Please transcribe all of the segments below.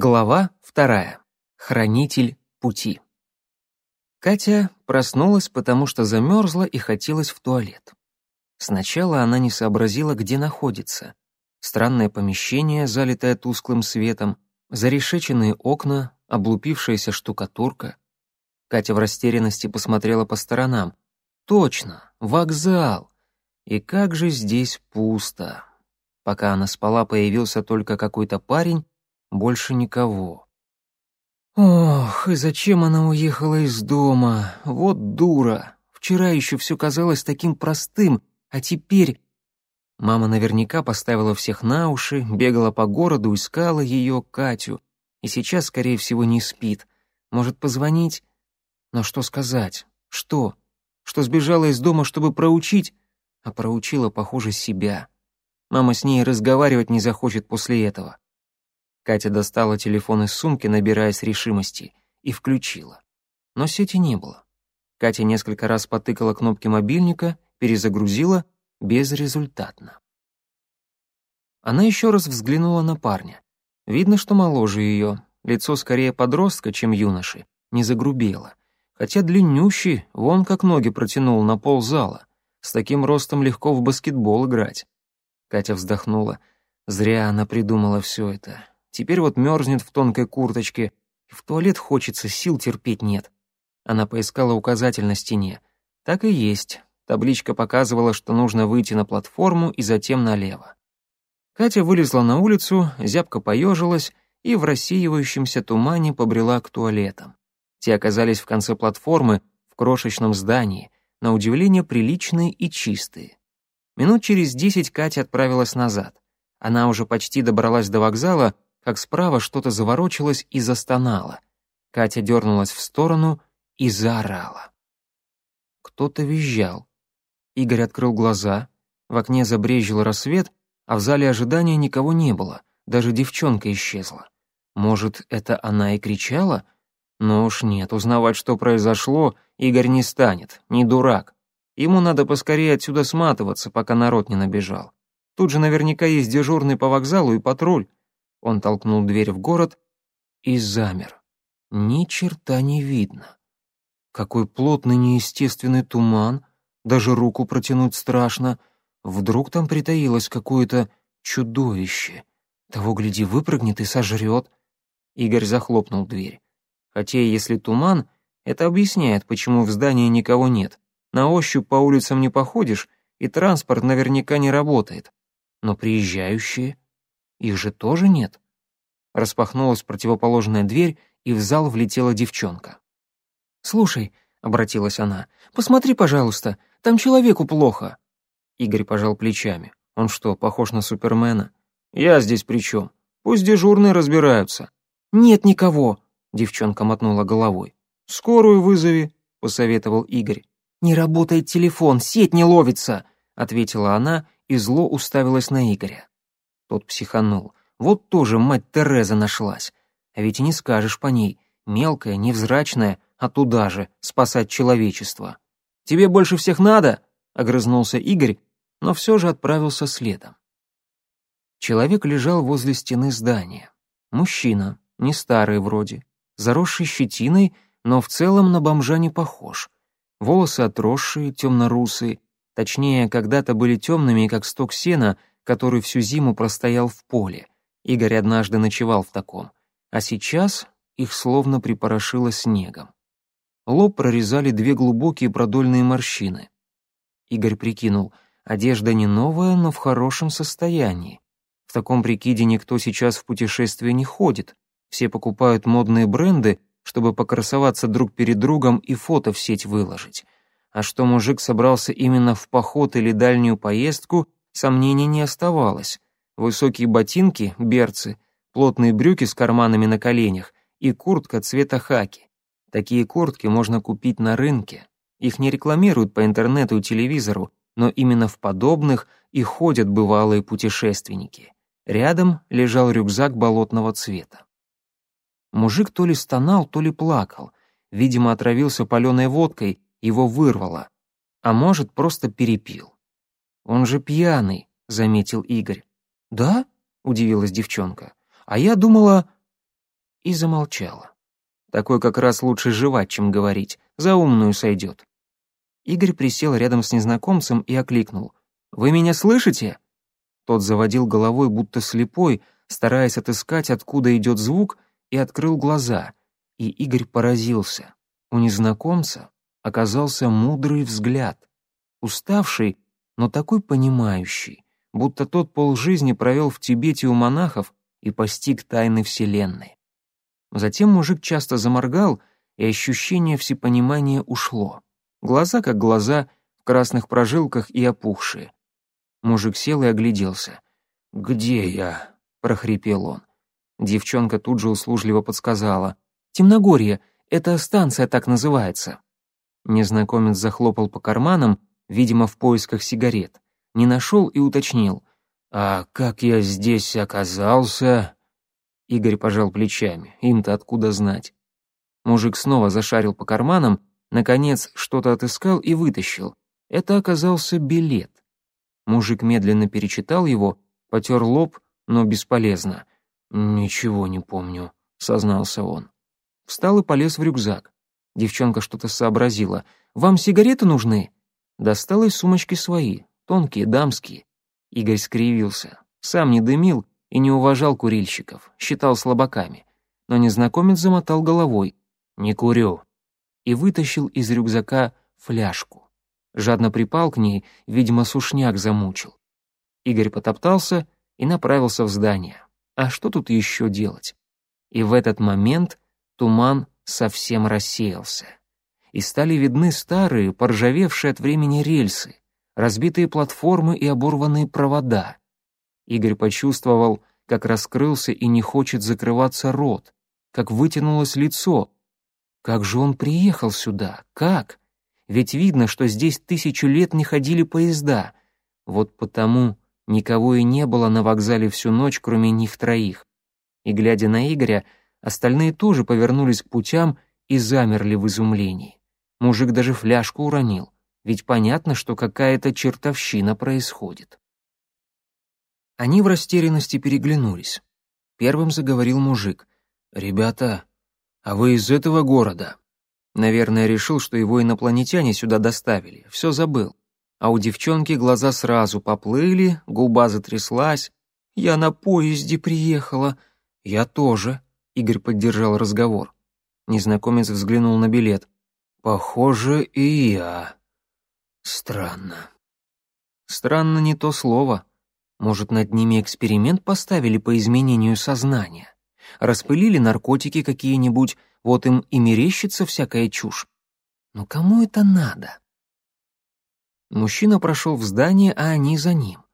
Глава вторая. Хранитель пути. Катя проснулась, потому что замерзла и хотелось в туалет. Сначала она не сообразила, где находится. Странное помещение, залитое тусклым светом, зарешеченные окна, облупившаяся штукатурка. Катя в растерянности посмотрела по сторонам. Точно, вокзал. И как же здесь пусто. Пока она спала, появился только какой-то парень больше никого. Ох, и зачем она уехала из дома? Вот дура. Вчера еще все казалось таким простым, а теперь... Мама наверняка поставила всех на уши, бегала по городу, искала ее, Катю. И сейчас, скорее всего, не спит. Может, позвонить? Но что сказать? Что? Что сбежала из дома, чтобы проучить? А проучила, похоже, себя. Мама с ней разговаривать не захочет после этого. Катя достала телефон из сумки, набираясь решимости, и включила. Но сети не было. Катя несколько раз потыкала кнопки мобильника, перезагрузила, безрезультатно. Она еще раз взглянула на парня. Видно, что моложе ее, лицо скорее подростка, чем юноши, не загрубело. Хотя длиннющий, вон как ноги протянул на пол зала. С таким ростом легко в баскетбол играть. Катя вздохнула. Зря она придумала все это. Теперь вот мерзнет в тонкой курточке, в туалет хочется, сил терпеть нет. Она поискала указатель на стене. Так и есть. Табличка показывала, что нужно выйти на платформу и затем налево. Катя вылезла на улицу, зябко поежилась и в рассеивающемся тумане побрела к туалетам. Те оказались в конце платформы, в крошечном здании, на удивление приличные и чистые. Минут через десять Катя отправилась назад. Она уже почти добралась до вокзала, как справа что-то заворочилось и застонало. Катя дернулась в сторону и заорала. Кто-то визжал. Игорь открыл глаза, в окне забрезжил рассвет, а в зале ожидания никого не было, даже девчонка исчезла. Может, это она и кричала? Но уж нет, узнавать, что произошло, Игорь не станет, не дурак. Ему надо поскорее отсюда сматываться, пока народ не набежал. Тут же наверняка есть дежурный по вокзалу и патруль. Он толкнул дверь в город и замер. Ни черта не видно. Какой плотный неестественный туман, даже руку протянуть страшно. Вдруг там притаилось какое-то чудовище. Того, гляди, выпрыгнет и сожрет. Игорь захлопнул дверь. Хотя, если туман, это объясняет, почему в здании никого нет. На ощупь по улицам не походишь, и транспорт наверняка не работает. Но приезжающие их же тоже нет. Распахнулась противоположная дверь, и в зал влетела девчонка. «Слушай», — обратилась она, — «посмотри, пожалуйста, там человеку плохо». Игорь пожал плечами. «Он что, похож на Супермена?» «Я здесь при чем? Пусть дежурные разбираются». «Нет никого», — девчонка мотнула головой. «Скорую вызови», — посоветовал Игорь. «Не работает телефон, сеть не ловится», — ответила она и зло уставилась на Игоря. Тот психанул. Вот тоже мать Тереза нашлась. А ведь и не скажешь по ней. Мелкая, невзрачная, а туда же, спасать человечество. «Тебе больше всех надо?» — огрызнулся Игорь, но все же отправился следом. Человек лежал возле стены здания. Мужчина, не старый вроде, заросший щетиной, но в целом на бомжа не похож. Волосы отросшие, темно-русые, точнее, когда-то были темными, как сток сена, который всю зиму простоял в поле. Игорь однажды ночевал в таком. А сейчас их словно припорошило снегом. Лоб прорезали две глубокие продольные морщины. Игорь прикинул, одежда не новая, но в хорошем состоянии. В таком прикиде никто сейчас в путешествие не ходит. Все покупают модные бренды, чтобы покрасоваться друг перед другом и фото в сеть выложить. А что мужик собрался именно в поход или дальнюю поездку, Сомнений не оставалось. Высокие ботинки, берцы, плотные брюки с карманами на коленях и куртка цвета хаки. Такие куртки можно купить на рынке. Их не рекламируют по интернету и телевизору, но именно в подобных и ходят бывалые путешественники. Рядом лежал рюкзак болотного цвета. Мужик то ли стонал, то ли плакал. Видимо, отравился паленой водкой, его вырвало. А может, просто перепил. «Он же пьяный», — заметил Игорь. «Да?» — удивилась девчонка. «А я думала...» и замолчала. Такой как раз лучше жевать, чем говорить, за умную сойдет. Игорь присел рядом с незнакомцем и окликнул. «Вы меня слышите?» Тот заводил головой, будто слепой, стараясь отыскать, откуда идет звук, и открыл глаза. И Игорь поразился. У незнакомца оказался мудрый взгляд. Уставший, но такой понимающий, будто тот полжизни провел в Тибете у монахов и постиг тайны Вселенной. Затем мужик часто заморгал, и ощущение всепонимания ушло. Глаза как глаза, в красных прожилках и опухшие. Мужик сел и огляделся. «Где я?» — прохрипел он. Девчонка тут же услужливо подсказала. «Темногорье, это станция так называется». Незнакомец захлопал по карманам, видимо, в поисках сигарет. Не нашел и уточнил. «А как я здесь оказался?» Игорь пожал плечами. Им-то откуда знать? Мужик снова зашарил по карманам, наконец что-то отыскал и вытащил. Это оказался билет. Мужик медленно перечитал его, потер лоб, но бесполезно. «Ничего не помню», — сознался он. Встал и полез в рюкзак. Девчонка что-то сообразила. «Вам сигареты нужны?» Достал из сумочки свои, тонкие, дамские. Игорь скривился. Сам не дымил и не уважал курильщиков, считал слабаками. Но незнакомец замотал головой. «Не курю». И вытащил из рюкзака фляжку. Жадно припал к ней, видимо, сушняк замучил. Игорь потоптался и направился в здание. А что тут еще делать? И в этот момент туман совсем рассеялся. И стали видны старые, поржавевшие от времени рельсы, разбитые платформы и оборванные провода. Игорь почувствовал, как раскрылся и не хочет закрываться рот, как вытянулось лицо. Как же он приехал сюда? Как? Ведь видно, что здесь тысячу лет не ходили поезда. Вот потому никого и не было на вокзале всю ночь, кроме них троих. И, глядя на Игоря, остальные тоже повернулись к путям и замерли в изумлении. Мужик даже фляжку уронил, ведь понятно, что какая-то чертовщина происходит. Они в растерянности переглянулись. Первым заговорил мужик. «Ребята, а вы из этого города?» Наверное, решил, что его инопланетяне сюда доставили. Все забыл. А у девчонки глаза сразу поплыли, губа затряслась. «Я на поезде приехала». «Я тоже», — Игорь поддержал разговор. Незнакомец взглянул на билет. «Похоже, и я». «Странно». «Странно не то слово. Может, над ними эксперимент поставили по изменению сознания? Распылили наркотики какие-нибудь, вот им и мерещится всякая чушь. Но кому это надо? Мужчина прошел в здание, а они за ним.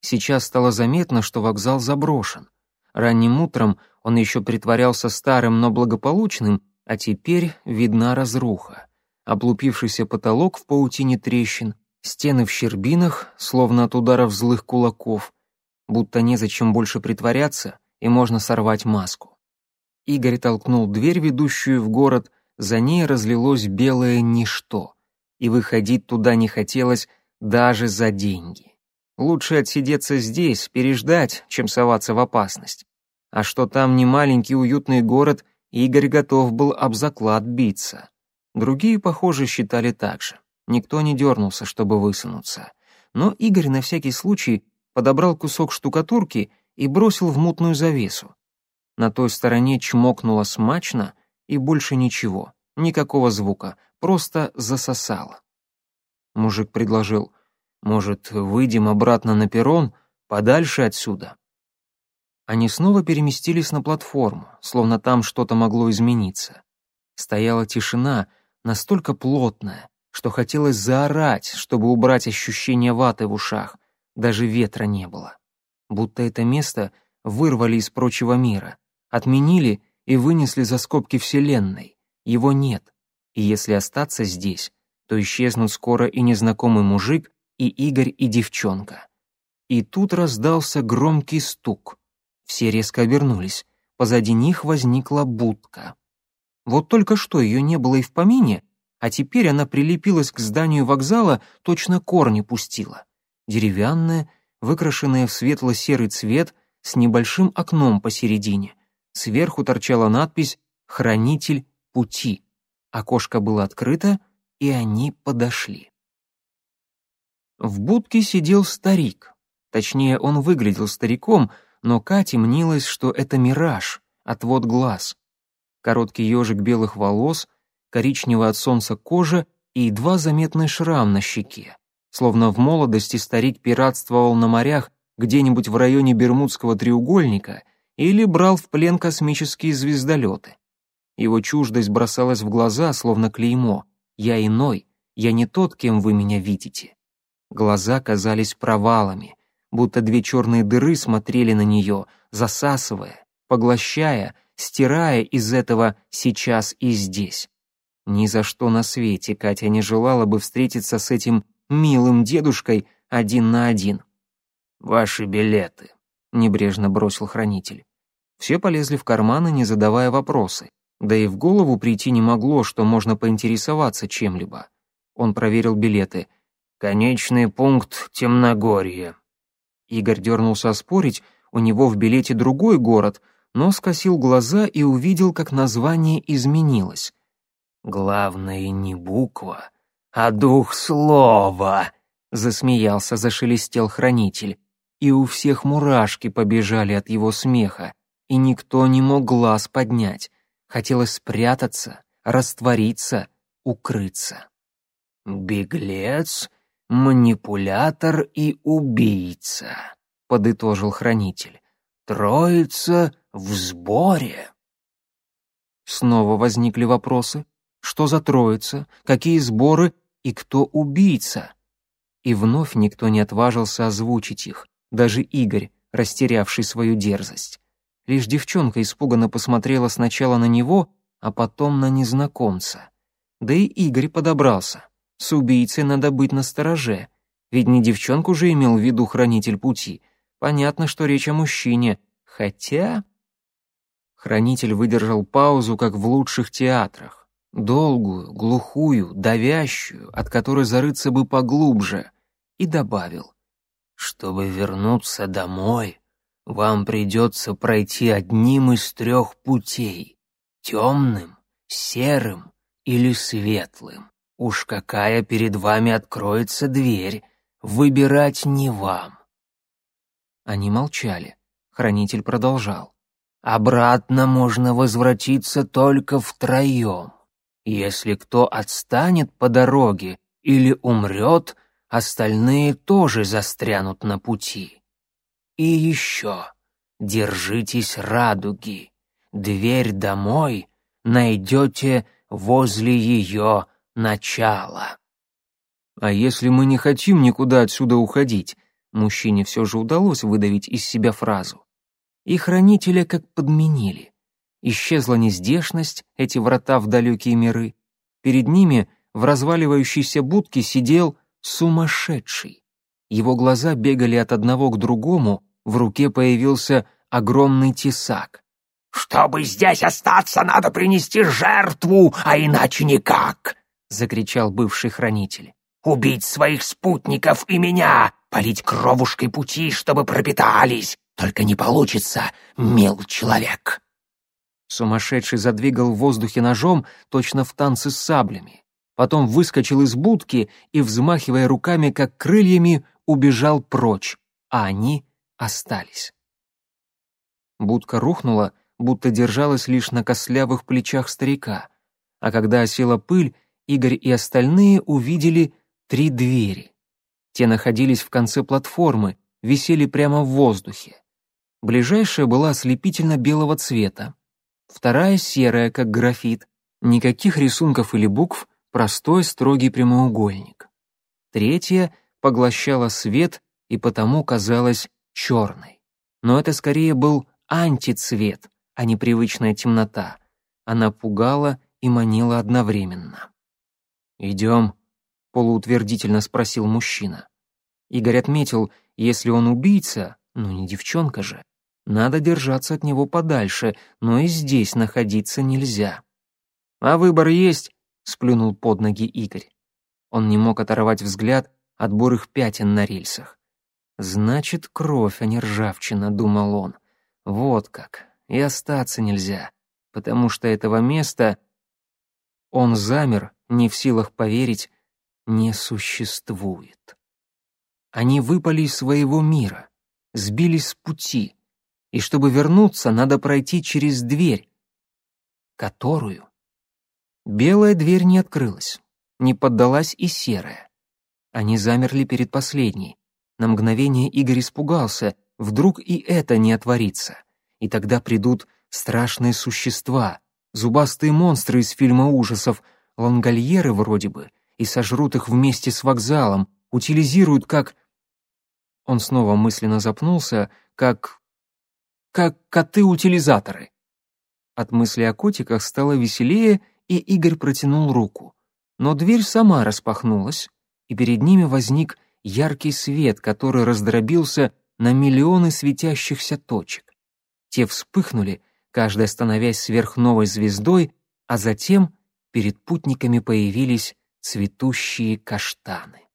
Сейчас стало заметно, что вокзал заброшен. Ранним утром он еще притворялся старым, но благополучным, а теперь видна разруха. Облупившийся потолок в паутине трещин, стены в щербинах, словно от ударов злых кулаков, будто незачем больше притворяться, и можно сорвать маску. Игорь толкнул дверь, ведущую в город, за ней разлилось белое ничто, и выходить туда не хотелось даже за деньги. Лучше отсидеться здесь, переждать, чем соваться в опасность. А что там не маленький уютный город, Игорь готов был об заклад биться. Другие, похоже, считали так же. Никто не дернулся, чтобы высунуться. Но Игорь на всякий случай подобрал кусок штукатурки и бросил в мутную завесу. На той стороне чмокнуло смачно, и больше ничего, никакого звука, просто засосало. Мужик предложил, «Может, выйдем обратно на перрон, подальше отсюда?» Они снова переместились на платформу, словно там что-то могло измениться. Стояла тишина, настолько плотная, что хотелось заорать, чтобы убрать ощущение ваты в ушах. Даже ветра не было. Будто это место вырвали из прочего мира отменили и вынесли за скобки Вселенной. Его нет. И если остаться здесь, то исчезнут скоро и незнакомый мужик, и Игорь, и девчонка. И тут раздался громкий стук. Все резко обернулись. Позади них возникла будка. Вот только что ее не было и в помине, а теперь она прилепилась к зданию вокзала, точно корни пустила. Деревянная, выкрашенная в светло-серый цвет, с небольшим окном посередине Сверху торчала надпись «Хранитель пути». Окошко было открыто, и они подошли. В будке сидел старик. Точнее, он выглядел стариком, но Кате мнилось, что это мираж, отвод глаз. Короткий ежик белых волос, коричневая от солнца кожа и едва заметный шрам на щеке. Словно в молодости старик пиратствовал на морях где-нибудь в районе Бермудского треугольника или брал в плен космические звездолеты. Его чуждость бросалась в глаза, словно клеймо. «Я иной, я не тот, кем вы меня видите». Глаза казались провалами, будто две черные дыры смотрели на нее, засасывая, поглощая, стирая из этого «сейчас и здесь». Ни за что на свете Катя не желала бы встретиться с этим милым дедушкой один на один. «Ваши билеты», — небрежно бросил хранитель. Все полезли в карманы, не задавая вопросы. Да и в голову прийти не могло, что можно поинтересоваться чем-либо. Он проверил билеты. «Конечный пункт Темногорье». Игорь дернулся оспорить, у него в билете другой город, но скосил глаза и увидел, как название изменилось. «Главное не буква, а дух слова», — засмеялся, зашелестел хранитель. И у всех мурашки побежали от его смеха, и никто не мог глаз поднять. Хотелось спрятаться, раствориться, укрыться. «Беглец, манипулятор и убийца», — подытожил хранитель. «Троица в сборе». Снова возникли вопросы. Что за троица? Какие сборы? И кто убийца? И вновь никто не отважился озвучить их, даже Игорь, растерявший свою дерзость. Лишь девчонка испуганно посмотрела сначала на него, а потом на незнакомца. Да и Игорь подобрался. С убийцей надо быть настороже, ведь не девчонку же имел в виду хранитель пути. Понятно, что речь о мужчине, хотя... Хранитель выдержал паузу, как в лучших театрах. Долгую, глухую, давящую, от которой зарыться бы поглубже, и добавил. «Чтобы вернуться домой, вам придется пройти одним из трех путей — темным, серым или светлым. Уж какая перед вами откроется дверь, выбирать не вам». Они молчали. Хранитель продолжал. «Обратно можно возвратиться только втроем. Если кто отстанет по дороге или умрет, остальные тоже застрянут на пути. И еще, держитесь радуги. Дверь домой найдете возле ее начала. А если мы не хотим никуда отсюда уходить, мужчине все же удалось выдавить из себя фразу. И хранителя как подменили. Исчезла нездешность, эти врата в далекие миры. Перед ними в разваливающейся будке сидел сумасшедший. Его глаза бегали от одного к другому, в руке появился огромный тесак. «Чтобы здесь остаться, надо принести жертву, а иначе никак!» — закричал бывший хранитель. «Убить своих спутников и меня, полить кровушкой пути, чтобы пропитались. Только не получится, мил человек!» Сумасшедший задвигал в воздухе ножом, точно в танце с саблями. Потом выскочил из будки и, взмахивая руками, как крыльями, убежал прочь, а они остались. Будка рухнула, будто держалась лишь на костлявых плечах старика, а когда осела пыль, Игорь и остальные увидели три двери. Те находились в конце платформы, висели прямо в воздухе. Ближайшая была ослепительно белого цвета, вторая серая, как графит, никаких рисунков или букв, простой строгий прямоугольник. Третья поглощала свет и потому казалась черной. Но это скорее был антицвет, а не привычная темнота. Она пугала и манила одновременно. «Идем», — полуутвердительно спросил мужчина. Игорь отметил, если он убийца, ну не девчонка же, надо держаться от него подальше, но и здесь находиться нельзя. «А выбор есть?» — сплюнул под ноги Игорь. Он не мог оторвать взгляд от бурых пятен на рельсах. «Значит, кровь, а не ржавчина», — думал он. «Вот как. и остаться нельзя, потому что этого места он замер, не в силах поверить, не существует. Они выпали из своего мира, сбились с пути, и чтобы вернуться, надо пройти через дверь, которую... Белая дверь не открылась, не поддалась и серая. Они замерли перед последней. На мгновение Игорь испугался, вдруг и это не отворится, и тогда придут страшные существа, зубастые монстры из фильма ужасов, лангольеры вроде бы, и сожрут их вместе с вокзалом, утилизируют как... Он снова мысленно запнулся, как... как коты-утилизаторы. От мысли о котиках стало веселее, и Игорь протянул руку. Но дверь сама распахнулась, и перед ними возник яркий свет, который раздробился на миллионы светящихся точек. Те вспыхнули, каждая становясь сверхновой звездой, а затем перед путниками появились цветущие каштаны.